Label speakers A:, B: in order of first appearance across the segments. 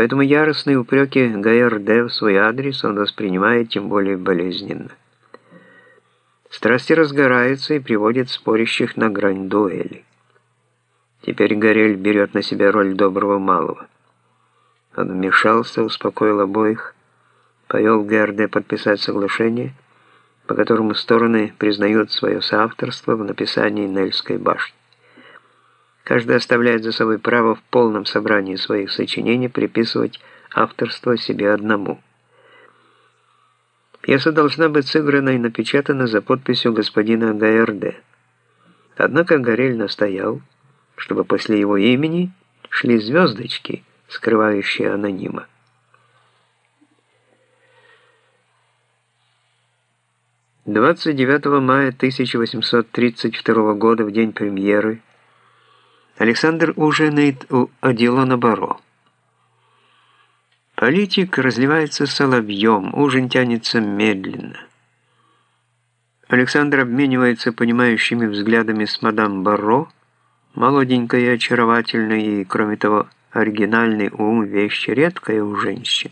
A: Поэтому яростные упреки ГРД в свой адрес он воспринимает тем более болезненно. Страсти разгораются и приводят спорящих на грань дуэли. Теперь Горель берет на себя роль доброго малого. Он вмешался, успокоил обоих, повел ГРД подписать соглашение, по которому стороны признают свое соавторство в написании Нельской башни. Каждый оставляет за собой право в полном собрании своих сочинений приписывать авторство себе одному. Пьеса должна быть сыграна и напечатана за подписью господина ГРД. Однако Горель настоял, чтобы после его имени шли звездочки, скрывающие анонима. Двадцать девятого мая 1832 года, в день премьеры, Александр ужинает у Одилона Баро. Политик разливается соловьем, ужин тянется медленно. Александр обменивается понимающими взглядами с мадам Баро, молоденькой и очаровательной, и, кроме того, оригинальный ум – вещь редкая у женщин.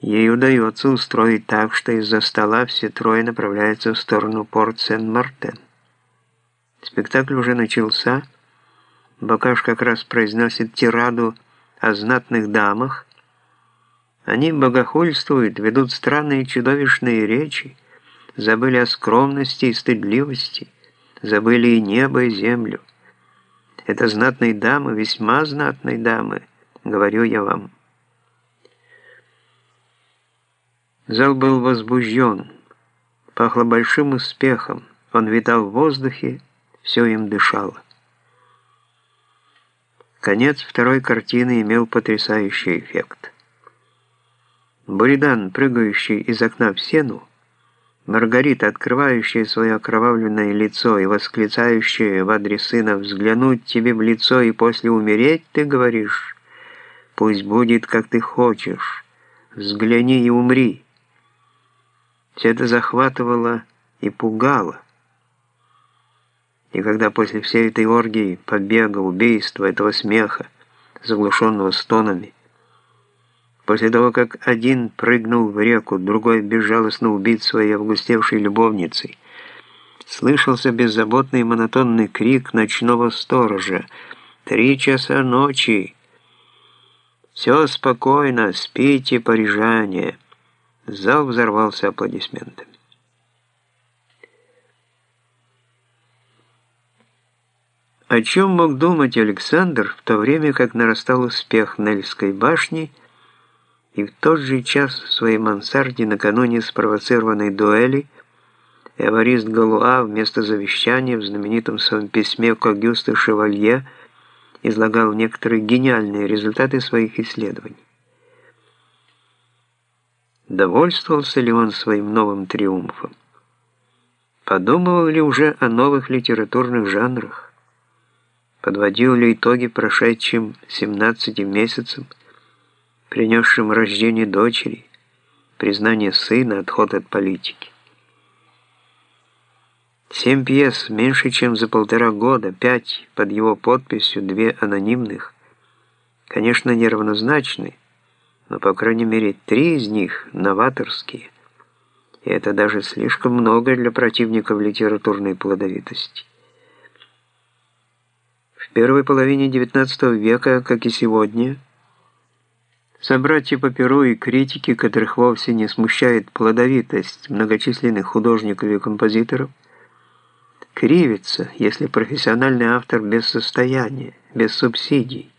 A: Ей удается устроить так, что из-за стола все трое направляются в сторону порт Сен-Мартен. Спектакль уже начался. Бакаш как раз произносит тираду о знатных дамах. Они богохульствуют, ведут странные чудовищные речи, забыли о скромности и стыдливости, забыли и небо, и землю. Это знатные дамы, весьма знатные дамы, говорю я вам. Зал был возбужден, пахло большим успехом, он витал в воздухе, все им дышало. Конец второй картины имел потрясающий эффект. Буридан, прыгающий из окна в сену, Маргарита, открывающая свое окровавленное лицо и восклицающая в адрес сына «взглянуть тебе в лицо и после умереть, ты говоришь, пусть будет, как ты хочешь, взгляни и умри». Все это захватывало и пугало. И когда после всей этой оргии, побега, убийства, этого смеха, заглушенного стонами, после того, как один прыгнул в реку, другой безжалостно убит своей августевшей любовницей, слышался беззаботный монотонный крик ночного сторожа «Три часа ночи!» «Все спокойно, спите, парижане!» Зал взорвался аплодисментами. О чем мог думать Александр в то время, как нарастал успех Нельской башни, и в тот же час в своей мансарде накануне спровоцированной дуэли Эварист Галуа вместо завещания в знаменитом своем письме к Огюсту Шевалье излагал некоторые гениальные результаты своих исследований. Довольствовался ли он своим новым триумфом? Подумывал ли уже о новых литературных жанрах? Подводил ли итоги прошедшим 17 месяцам, принесшим рождение дочери, признание сына, отход от политики. Семь пьес меньше, чем за полтора года, пять под его подписью, две анонимных, конечно, неравнозначны, но, по крайней мере, три из них новаторские, и это даже слишком много для противников литературной плодовитости первой половине XIX века, как и сегодня, собратья по перу и критики, которых вовсе не смущает плодовитость многочисленных художников и композиторов, кривится, если профессиональный автор без состояния, без субсидий,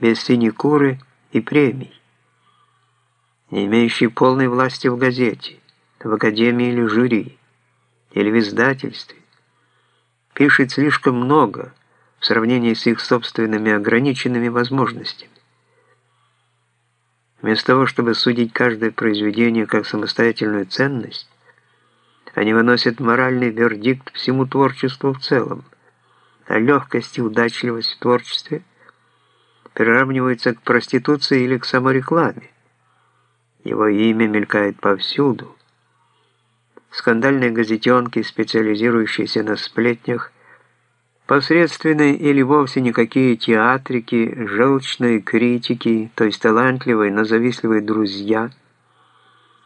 A: без синекуры и премий, не имеющий полной власти в газете, в академии или жюри, или в издательстве, пишет слишком много, в сравнении с их собственными ограниченными возможностями. Вместо того, чтобы судить каждое произведение как самостоятельную ценность, они выносят моральный вердикт всему творчеству в целом, а легкость и удачливость в творчестве приравниваются к проституции или к саморекламе. Его имя мелькает повсюду. Скандальные газетенки, специализирующиеся на сплетнях, Посредственные или вовсе никакие театрики, желчные критики, то есть талантливые, но завистливые друзья –